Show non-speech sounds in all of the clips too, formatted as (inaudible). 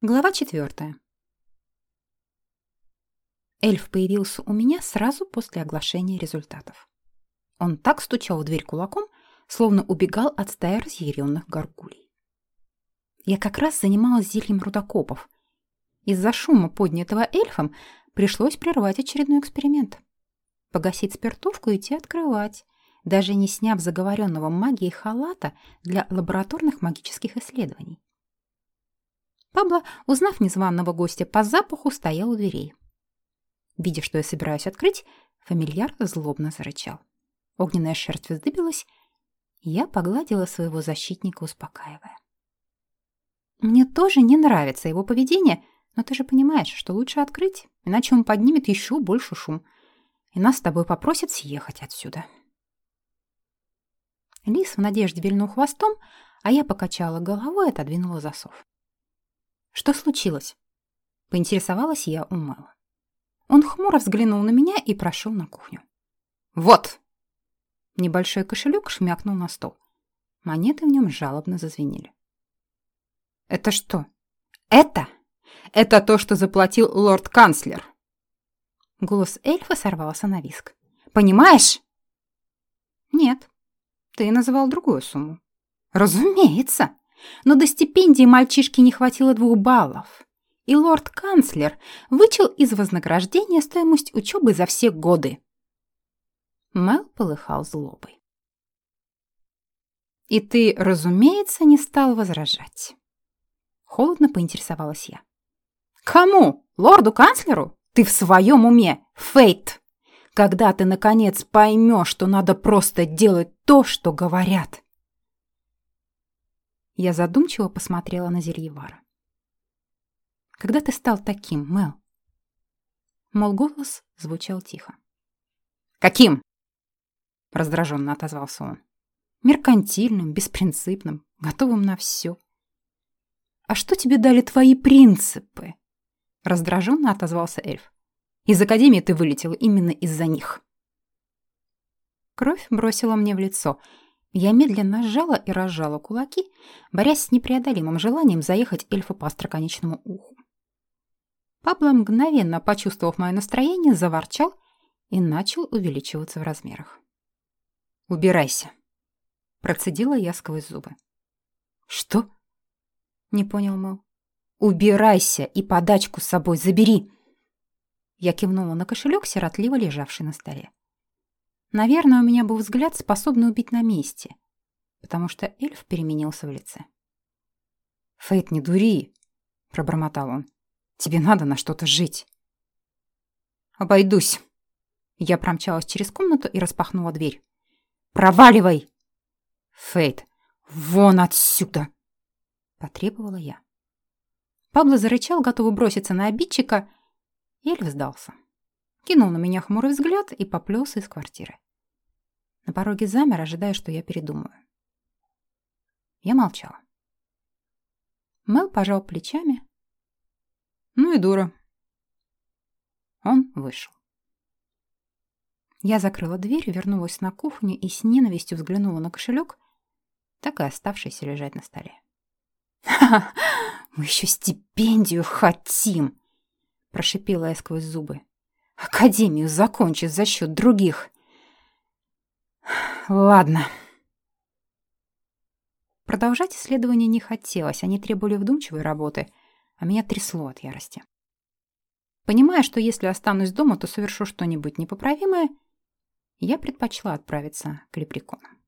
Глава четвертая. Эльф появился у меня сразу после оглашения результатов. Он так стучал в дверь кулаком, словно убегал от стаи разъяренных горгулей. Я как раз занималась зельем рудокопов. Из-за шума, поднятого эльфом, пришлось прервать очередной эксперимент. Погасить спиртовку и идти открывать, даже не сняв заговоренного магией халата для лабораторных магических исследований. Пабло, узнав незваного гостя по запаху, стоял у дверей. Видя, что я собираюсь открыть, фамильяр злобно зарычал. Огненная шерсть вздыбилась, я погладила своего защитника, успокаивая. Мне тоже не нравится его поведение, но ты же понимаешь, что лучше открыть, иначе он поднимет еще больше шум, и нас с тобой попросят съехать отсюда. Лис в надежде вильнул хвостом, а я покачала головой и отодвинула засов. «Что случилось?» — поинтересовалась я у Мэла. Он хмуро взглянул на меня и прошел на кухню. «Вот!» Небольшой кошелек шмякнул на стол. Монеты в нем жалобно зазвенели. «Это что?» «Это! Это то, что заплатил лорд-канцлер!» Голос эльфа сорвался на виск. «Понимаешь?» «Нет, ты называл другую сумму». «Разумеется!» Но до стипендии мальчишки не хватило двух баллов. И лорд-канцлер вычел из вознаграждения стоимость учебы за все годы. Мел полыхал злобой. «И ты, разумеется, не стал возражать». Холодно поинтересовалась я. «Кому? Лорду-канцлеру? Ты в своем уме, Фейт! Когда ты, наконец, поймешь, что надо просто делать то, что говорят?» Я задумчиво посмотрела на Зельевара. «Когда ты стал таким, Мел?» Мол, голос звучал тихо. «Каким?» — раздраженно отозвался он. «Меркантильным, беспринципным, готовым на все». «А что тебе дали твои принципы?» — раздраженно отозвался эльф. «Из академии ты вылетел именно из-за них». Кровь бросила мне в лицо — я медленно сжала и разжала кулаки, борясь с непреодолимым желанием заехать эльфу по остроконечному уху. Пабло, мгновенно почувствовав мое настроение, заворчал и начал увеличиваться в размерах. «Убирайся!» — процедила я сквозь зубы. «Что?» — не понял Мэл. «Убирайся и подачку с собой забери!» Я кивнула на кошелек, сиротливо лежавший на столе. Наверное, у меня был взгляд, способный убить на месте, потому что эльф переменился в лице. «Фейт, не дури!» — пробормотал он. «Тебе надо на что-то жить!» «Обойдусь!» Я промчалась через комнату и распахнула дверь. «Проваливай!» «Фейт, вон отсюда!» — потребовала я. Пабло зарычал, готовый броситься на обидчика. Эльф сдался кинул на меня хмурый взгляд и поплелся из квартиры. На пороге замер, ожидая, что я передумаю. Я молчала. Мел пожал плечами. Ну и дура. Он вышел. Я закрыла дверь, вернулась на кухню и с ненавистью взглянула на кошелек, так и оставшийся лежать на столе. «Ха-ха! Мы еще стипендию хотим!» Прошипела я сквозь зубы. Академию закончит за счет других. Ладно. Продолжать исследование не хотелось, они требовали вдумчивой работы, а меня трясло от ярости. Понимая, что если останусь дома, то совершу что-нибудь непоправимое, я предпочла отправиться к лепреконам.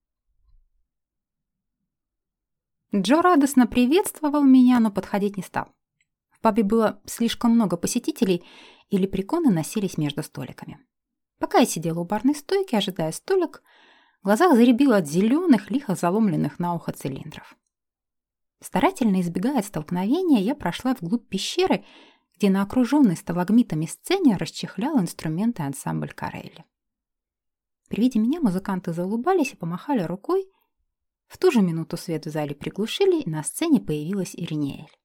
Джо радостно приветствовал меня, но подходить не стал. Пабе было слишком много посетителей, и лепреконы носились между столиками. Пока я сидела у барной стойки, ожидая столик, в глазах заребило от зеленых, лихо заломленных на ухо цилиндров. Старательно избегая столкновения, я прошла вглубь пещеры, где на окруженной сталагмитами сцене расчехлял инструменты ансамбль Карелли. При виде меня музыканты заулыбались и помахали рукой. В ту же минуту свет в зале приглушили, и на сцене появилась Иринеэль.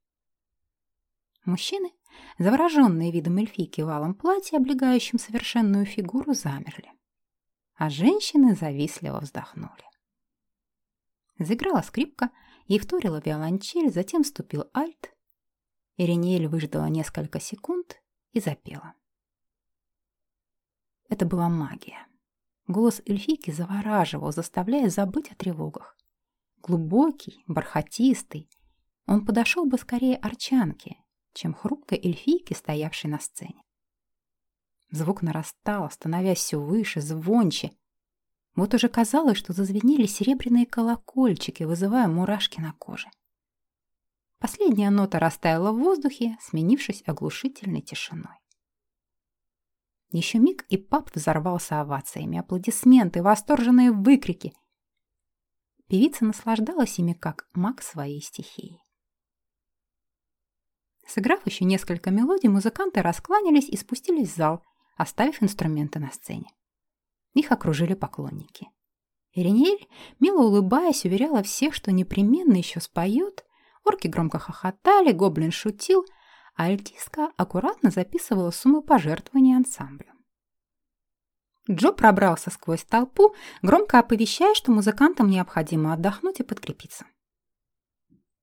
Мужчины, завороженные видом эльфийки в алом платье, облегающем совершенную фигуру, замерли. А женщины завистливо вздохнули. Заиграла скрипка, ей вторила виолончель, затем вступил альт. Ириниэль выждала несколько секунд и запела. Это была магия. Голос эльфийки завораживал, заставляя забыть о тревогах. Глубокий, бархатистый, он подошел бы скорее арчанке, чем хрупкой эльфийке, стоявшей на сцене. Звук нарастал, становясь все выше, звонче. Вот уже казалось, что зазвенели серебряные колокольчики, вызывая мурашки на коже. Последняя нота растаяла в воздухе, сменившись оглушительной тишиной. Еще миг, и пап взорвался овациями, аплодисменты, восторженные выкрики. Певица наслаждалась ими, как маг своей стихии. Сыграв еще несколько мелодий, музыканты раскланялись и спустились в зал, оставив инструменты на сцене. Их окружили поклонники. Ириниэль, мило улыбаясь, уверяла всех, что непременно еще споет. Орки громко хохотали, гоблин шутил, а альтистка аккуратно записывала суммы пожертвований ансамблю. Джо пробрался сквозь толпу, громко оповещая, что музыкантам необходимо отдохнуть и подкрепиться.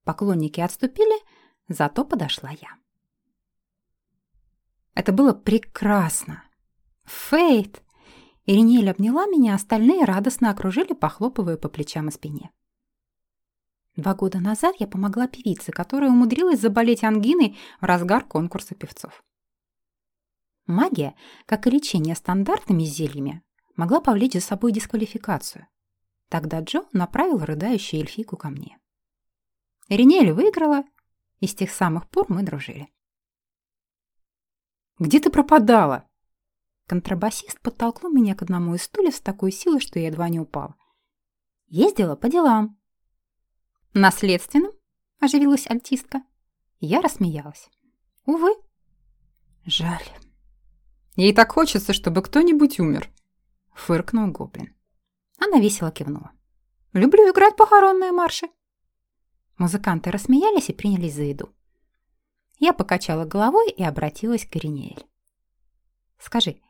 Поклонники отступили, зато подошла я. Это было прекрасно. Фейт! Ириниэль обняла меня, остальные радостно окружили, похлопывая по плечам и спине. Два года назад я помогла певице, которая умудрилась заболеть ангиной в разгар конкурса певцов. Магия, как и лечение стандартными зельями, могла повлечь за собой дисквалификацию. Тогда Джо направил рыдающую эльфийку ко мне. Иринель выиграла, и с тех самых пор мы дружили. «Где ты пропадала?» Контрабасист подтолкнул меня к одному из стульев с такой силой, что я едва не упала. «Ездила по делам», «Наследственным?» – оживилась альтистка. Я рассмеялась. «Увы». «Жаль». «Ей так хочется, чтобы кто-нибудь умер», – фыркнул гоблин. Она весело кивнула. «Люблю играть похоронные марши». Музыканты рассмеялись и принялись за еду. Я покачала головой и обратилась к Иринеэль. «Скажи,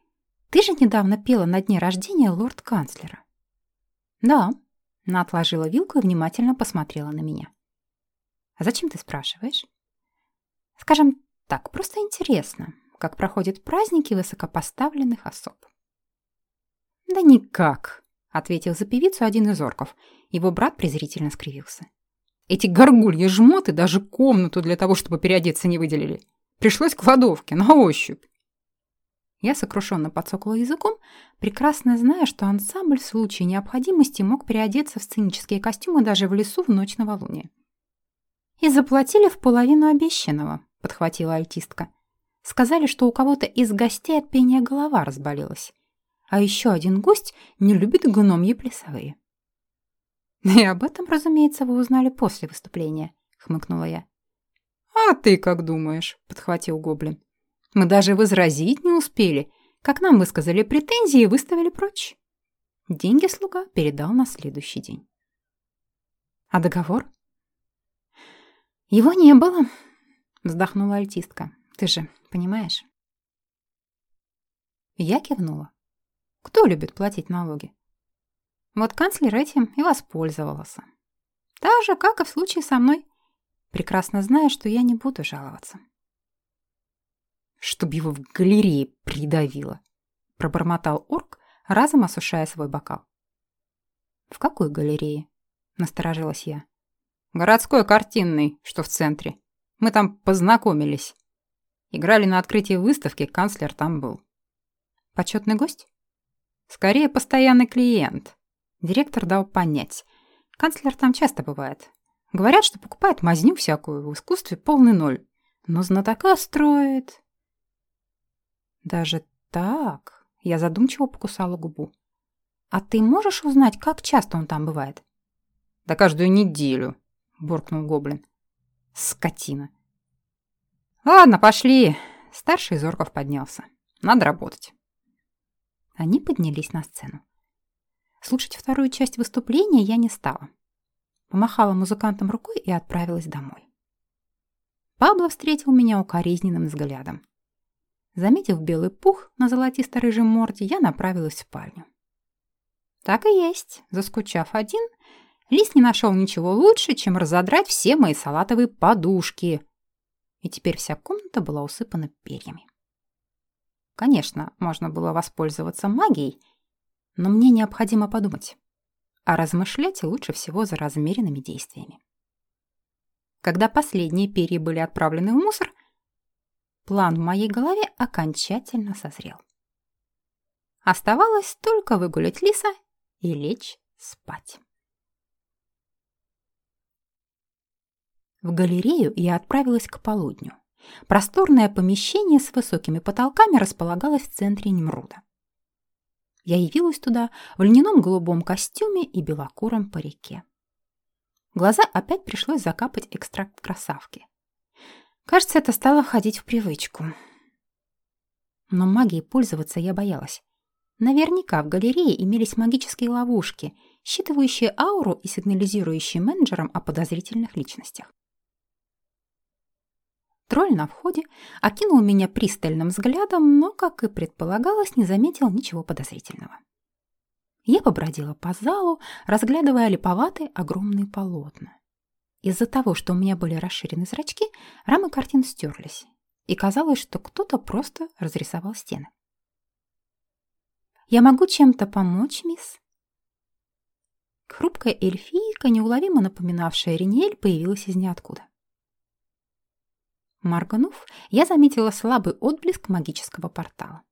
ты же недавно пела на дне рождения лорд-канцлера?» «Да», она отложила вилку и внимательно посмотрела на меня. «А зачем ты спрашиваешь?» «Скажем так, просто интересно, как проходят праздники высокопоставленных особ». «Да никак», — ответил за певицу один из орков. Его брат презрительно скривился. «Эти горгульи жмоты даже комнату для того, чтобы переодеться, не выделили. Пришлось кладовке, на ощупь. Я сокрушенно подсокла языком, прекрасно зная, что ансамбль в случае необходимости мог переодеться в сценические костюмы даже в лесу в ночь новолуния. «И заплатили в половину обещанного», — подхватила альтистка. «Сказали, что у кого-то из гостей от пения голова разболелась. А еще один гость не любит гномьи плясовые». (laughs) «И об этом, разумеется, вы узнали после выступления», — хмыкнула я. «А ты как думаешь?» — подхватил гоблин. Мы даже возразить не успели, как нам высказали претензии и выставили прочь. Деньги слуга передал на следующий день. А договор? Его не было, вздохнула альтистка. Ты же понимаешь? Я кивнула. Кто любит платить налоги? Вот канцлер этим и воспользовался. Так же, как и в случае со мной, прекрасно зная, что я не буду жаловаться чтоб его в галерее придавило, пробормотал орк, разом осушая свой бокал. «В какой галерее?» — насторожилась я. «Городской картинный, что в центре. Мы там познакомились. Играли на открытии выставки, канцлер там был». «Почетный гость?» «Скорее, постоянный клиент». Директор дал понять. Канцлер там часто бывает. Говорят, что покупает мазню всякую, в искусстве полный ноль. Но знатока строит. Даже так? Я задумчиво покусала губу. А ты можешь узнать, как часто он там бывает? Да каждую неделю, буркнул гоблин. Скотина. Ладно, пошли. Старший из орков поднялся. Надо работать. Они поднялись на сцену. Слушать вторую часть выступления я не стала. Помахала музыкантам рукой и отправилась домой. Пабло встретил меня укоризненным взглядом. Заметив белый пух на золотисто-рыжем морде, я направилась в спальню. Так и есть. Заскучав один, Лис не нашел ничего лучше, чем разодрать все мои салатовые подушки. и теперь вся комната была усыпана перьями. Конечно, можно было воспользоваться магией, но мне необходимо подумать, а размышлять лучше всего за размеренными действиями. Когда последние перья были отправлены в мусор, план в моей голове окончательно созрел. Оставалось только выгулять лиса и лечь спать. В галерею я отправилась к полудню. Просторное помещение с высокими потолками располагалось в центре Немруда. Я явилась туда в льняном голубом костюме и белокуром парике. Глаза опять пришлось закапать экстракт красавки. Кажется, это стало входить в привычку. Но магией пользоваться я боялась. Наверняка в галерее имелись магические ловушки, считывающие ауру и сигнализирующие менеджерам о подозрительных личностях. Тролль на входе окинул меня пристальным взглядом, но, как и предполагалось, не заметил ничего подозрительного. Я побродила по залу, разглядывая липоватые огромные полотна. Из-за того, что у меня были расширены зрачки, рамы картин стерлись, и казалось, что кто-то просто разрисовал стены. «Я могу чем-то помочь, мисс?» Хрупкая эльфийка, неуловимо напоминавшая Ринель, появилась из ниоткуда. Моргнув, я заметила слабый отблеск магического портала.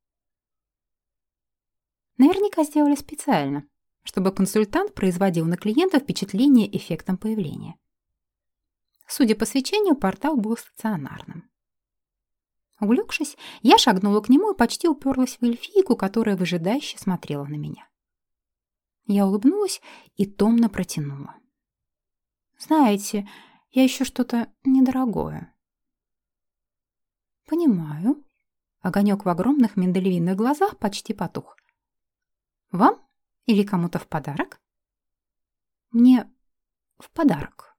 Наверняка сделали специально, чтобы консультант производил на клиента впечатление эффектом появления. Судя по свечению, портал был стационарным. Увлекшись, я шагнула к нему и почти уперлась в эльфийку, которая выжидающе смотрела на меня. Я улыбнулась и томно протянула. «Знаете, я ищу что-то недорогое». «Понимаю». Огонек в огромных миндалевидных глазах почти потух. «Вам или кому-то в подарок?» «Мне в подарок».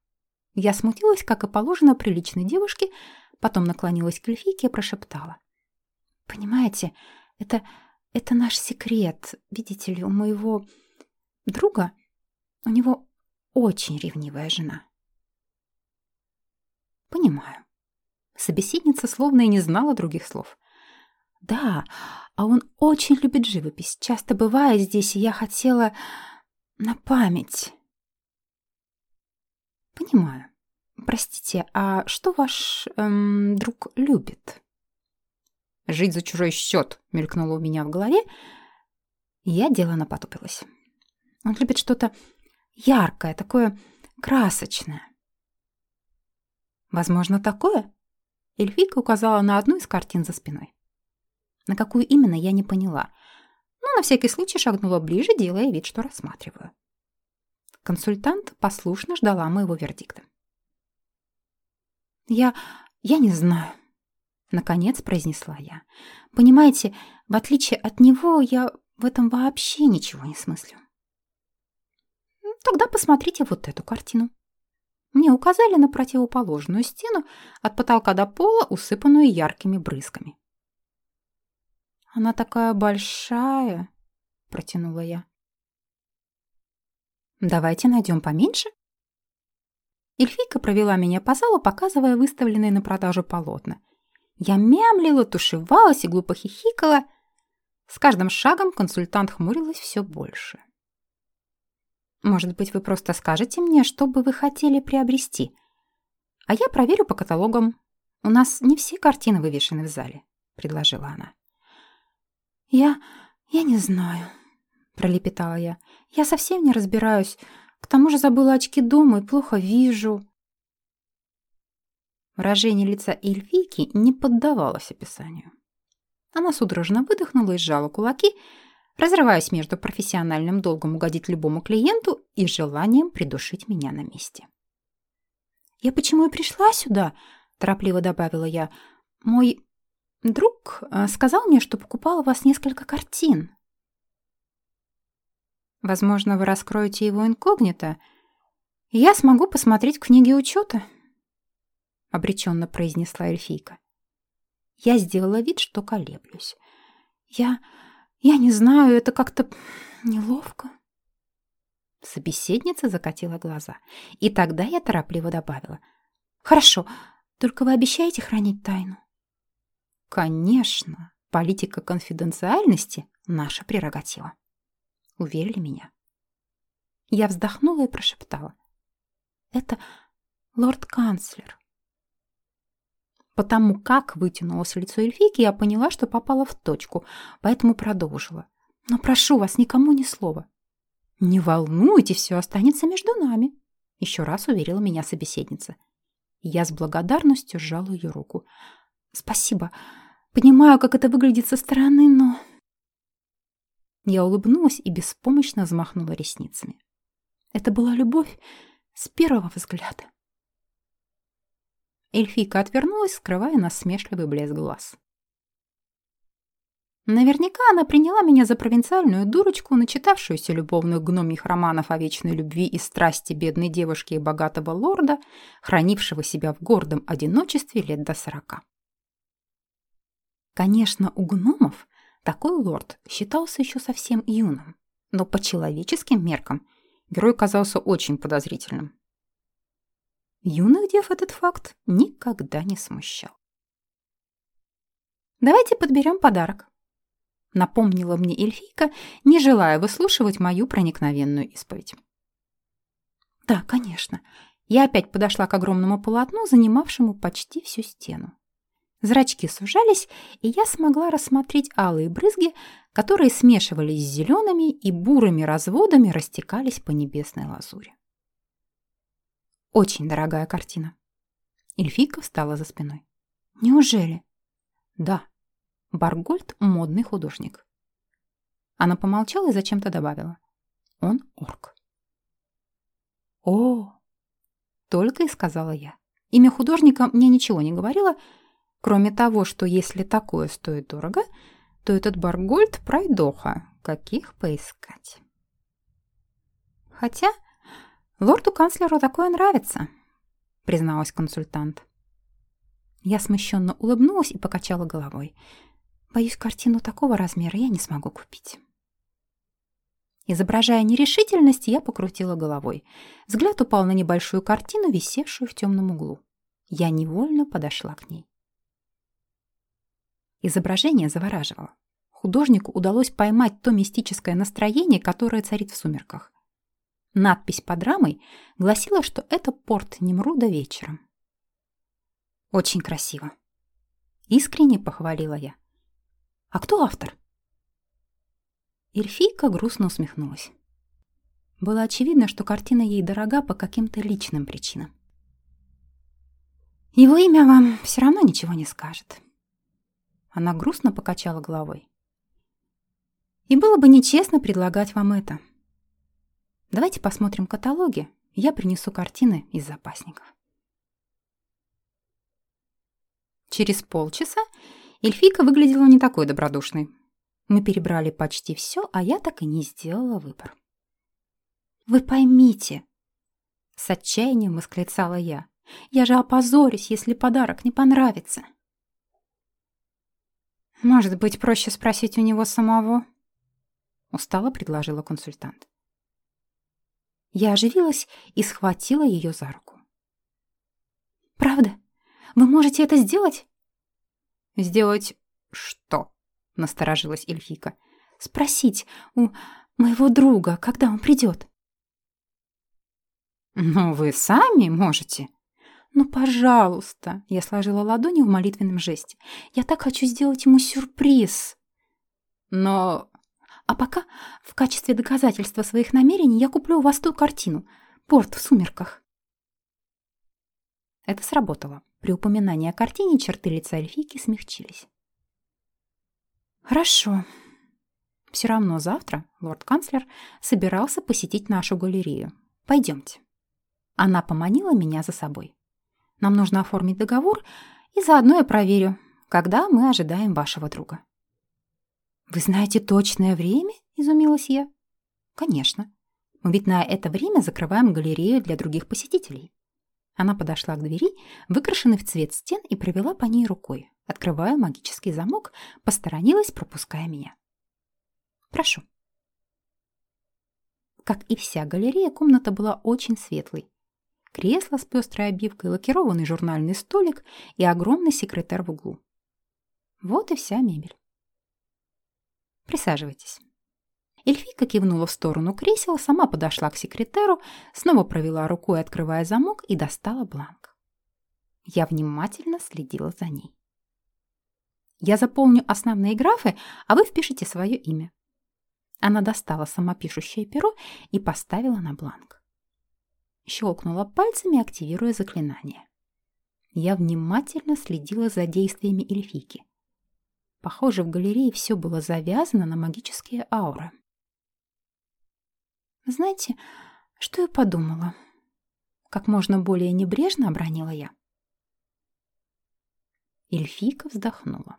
Я смутилась, как и положено приличной девушке, потом наклонилась к эльфийке и прошептала. «Понимаете, это, это наш секрет. Видите ли, у моего друга, у него очень ревнивая жена». «Понимаю». Собеседница словно и не знала других слов. «Да, а он очень любит живопись. Часто бывает здесь, и я хотела на память». «Понимаю. Простите, а что ваш эм, друг любит?» «Жить за чужой счет», — мелькнуло у меня в голове. Я делано потупилась. «Он любит что-то яркое, такое красочное». «Возможно, такое?» Эльфийка указала на одну из картин за спиной. На какую именно, я не поняла, но на всякий случай шагнула ближе, делая вид, что рассматриваю. Консультант послушно ждала моего вердикта. «Я... я не знаю», — наконец произнесла я. «Понимаете, в отличие от него, я в этом вообще ничего не смыслю». «Тогда посмотрите вот эту картину», мне указали на противоположную стену от потолка до пола, усыпанную яркими брызгами. «Она такая большая», — протянула я. «Давайте найдем поменьше». Эльфийка провела меня по залу, показывая выставленные на продажу полотна. Я мямлила, тушевалась и глупо хихикала. С каждым шагом консультант хмурилась все больше. Может быть, вы просто скажете мне, что бы вы хотели приобрести? А я проверю по каталогам. У нас не все картины вывешены в зале, предложила она. Я... я не знаю, пролепетала я. Я совсем не разбираюсь. К тому же забыла очки дома и плохо вижу. Выражение лица эльфийки не поддавалось описанию. Она судорожно выдохнула и сжала кулаки, разрываясь между профессиональным долгом угодить любому клиенту и желанием придушить меня на месте. «Я почему и пришла сюда?» – торопливо добавила я. «Мой друг э, сказал мне, что покупал у вас несколько картин». «Возможно, вы раскроете его инкогнито, и я смогу посмотреть книги учета», – обреченно произнесла эльфийка. Я сделала вид, что колеблюсь. «Я...» Я не знаю, это как-то неловко. Собеседница закатила глаза. И тогда я торопливо добавила. Хорошо, Только вы обещаете хранить тайну? Конечно, политика конфиденциальности — наша прерогатива. Уверили меня. Я вздохнула и прошептала. Это лорд-канцлер. Потому как вытянулось лицо эльфийки, я поняла, что попала в точку, поэтому продолжила. Но прошу вас, никому ни слова. Не волнуйтесь, все останется между нами, еще раз уверила меня собеседница. Я с благодарностью сжала ее руку. Спасибо. Понимаю, как это выглядит со стороны, но... Я улыбнулась и беспомощно взмахнула ресницами. Это была любовь с первого взгляда. Эльфийка отвернулась, скрывая насмешливый блеск глаз. Наверняка она приняла меня за провинциальную дурочку, начитавшуюся любовных гномьих романов о вечной любви и страсти бедной девушки и богатого лорда, хранившего себя в гордом одиночестве лет до сорока. Конечно, у гномов такой лорд считался еще совсем юным, но по человеческим меркам герой казался очень подозрительным. Юных дев этот факт никогда не смущал. «Давайте подберем подарок», — напомнила мне эльфийка, не желая выслушивать мою проникновенную исповедь. «Да, конечно». Я опять подошла к огромному полотну, занимавшему почти всю стену. Зрачки сужались, и я смогла рассмотреть алые брызги, которые смешивались с зелеными и бурыми разводами растекались по небесной лазури. Очень дорогая картина. Эльфийка встала за спиной. Неужели? Да. Баргольд – модный художник. Она помолчала и зачем-то добавила. Он орк. О, только и сказала я. Имя художника мне ничего не говорило, кроме того, что если такое стоит дорого, то этот Баргольд – пройдоха. Каких поискать? Хотя «Лорду-канцлеру такое нравится», — призналась консультант. Я смущенно улыбнулась и покачала головой. «Боюсь, картину такого размера я не смогу купить». Изображая нерешительность, я покрутила головой. Взгляд упал на небольшую картину, висевшую в темном углу. Я невольно подошла к ней. Изображение завораживало. Художнику удалось поймать то мистическое настроение, которое царит в сумерках. Надпись под рамой гласила, что это порт Немруда вечером. Очень красиво. Искренне похвалила я. А кто автор? Эльфийка грустно усмехнулась. Было очевидно, что картина ей дорога по каким-то личным причинам. Его имя вам все равно ничего не скажет. Она грустно покачала головой. И было бы нечестно предлагать вам это. Давайте посмотрим каталоги. Я принесу картины из запасников. Через полчаса эльфийка выглядела не такой добродушной. Мы перебрали почти все, а я так и не сделала выбор. «Вы поймите!» С отчаянием восклицала я. «Я же опозорюсь, если подарок не понравится!» «Может быть, проще спросить у него самого?» Устало предложила консультант. Я оживилась и схватила ее за руку. «Правда? Вы можете это сделать?» «Сделать что?» — насторожилась эльфика. «Спросить у моего друга, когда он придет». «Ну, вы сами можете». «Ну, пожалуйста!» — я сложила ладони в молитвенном жесте. «Я так хочу сделать ему сюрприз!» «Но а пока в качестве доказательства своих намерений я куплю у вас ту картину «Порт в сумерках». Это сработало. При упоминании о картине черты лица эльфийки смягчились. «Хорошо. Все равно завтра лорд-канцлер собирался посетить нашу галерею. Пойдемте». Она поманила меня за собой. «Нам нужно оформить договор, и заодно я проверю, когда мы ожидаем вашего друга». «Вы знаете точное время?» – изумилась я. «Конечно. Мы ведь на это время закрываем галерею для других посетителей». Она подошла к двери, выкрашенной в цвет стен, и провела по ней рукой, открывая магический замок, посторонилась, пропуская меня. «Прошу». Как и вся галерея, комната была очень светлой. Кресло с пестрой обивкой, лакированный журнальный столик и огромный секретарь в углу. Вот и вся мебель. Присаживайтесь. Эльфийка кивнула в сторону кресел, сама подошла к секретеру, снова провела рукой, открывая замок, и достала бланк. Я внимательно следила за ней. Я заполню основные графы, а вы впишите свое имя. Она достала самопишущее перо и поставила на бланк. Щелкнула пальцами, активируя заклинание. Я внимательно следила за действиями эльфийки. Похоже, в галерее все было завязано на магические ауры. Знаете, что я подумала? Как можно более небрежно обронила я. Эльфийка вздохнула.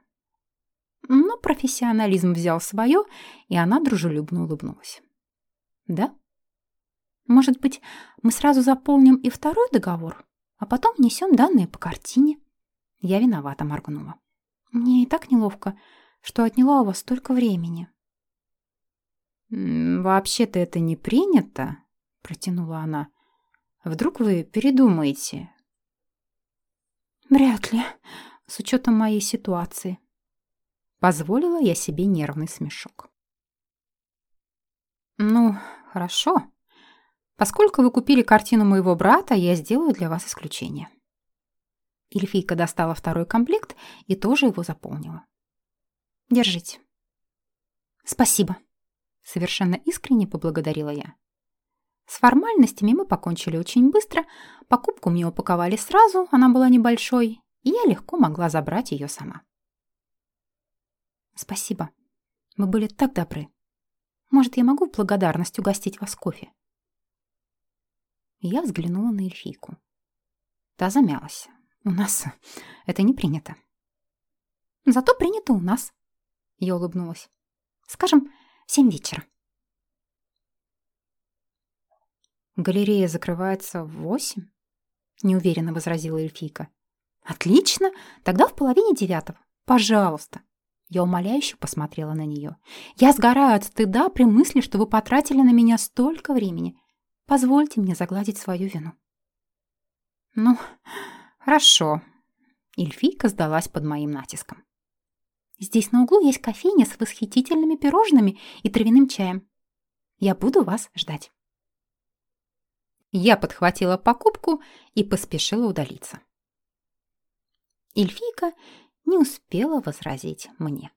Но профессионализм взял свое, и она дружелюбно улыбнулась. «Да? Может быть, мы сразу заполним и второй договор, а потом внесем данные по картине?» Я виновата моргнула. «Мне и так неловко, что отняла у вас столько времени». «Вообще-то это не принято», — протянула она. «Вдруг вы передумаете?» «Вряд ли, с учетом моей ситуации», Позволила я себе нервный смешок. «Ну, хорошо. Поскольку вы купили картину моего брата, я сделаю для вас исключение». Эльфийка достала второй комплект и тоже его заполнила. «Держите». «Спасибо», — совершенно искренне поблагодарила я. С формальностями мы покончили очень быстро, покупку мне упаковали сразу, она была небольшой, и я легко могла забрать ее сама. Спасибо. Вы были так добры. Может, я могу в благодарность угостить вас кофе? Я взглянула на эльфийку. Та замялась. У нас это не принято. Зато принято у нас. Я улыбнулась. Скажем, семь вечера. Галерея закрывается в восемь? Неуверенно возразила эльфийка. Отлично, тогда в половине девятого. Пожалуйста. Я умоляюще посмотрела на нее. «Я сгораю от стыда при мысли, что вы потратили на меня столько времени. Позвольте мне загладить свою вину». «Ну, хорошо». Эльфийка сдалась под моим натиском. «Здесь на углу есть кофейня с восхитительными пирожными и травяным чаем. Я буду вас ждать». Я подхватила покупку и поспешила удалиться. Эльфийка не успела возразить мне.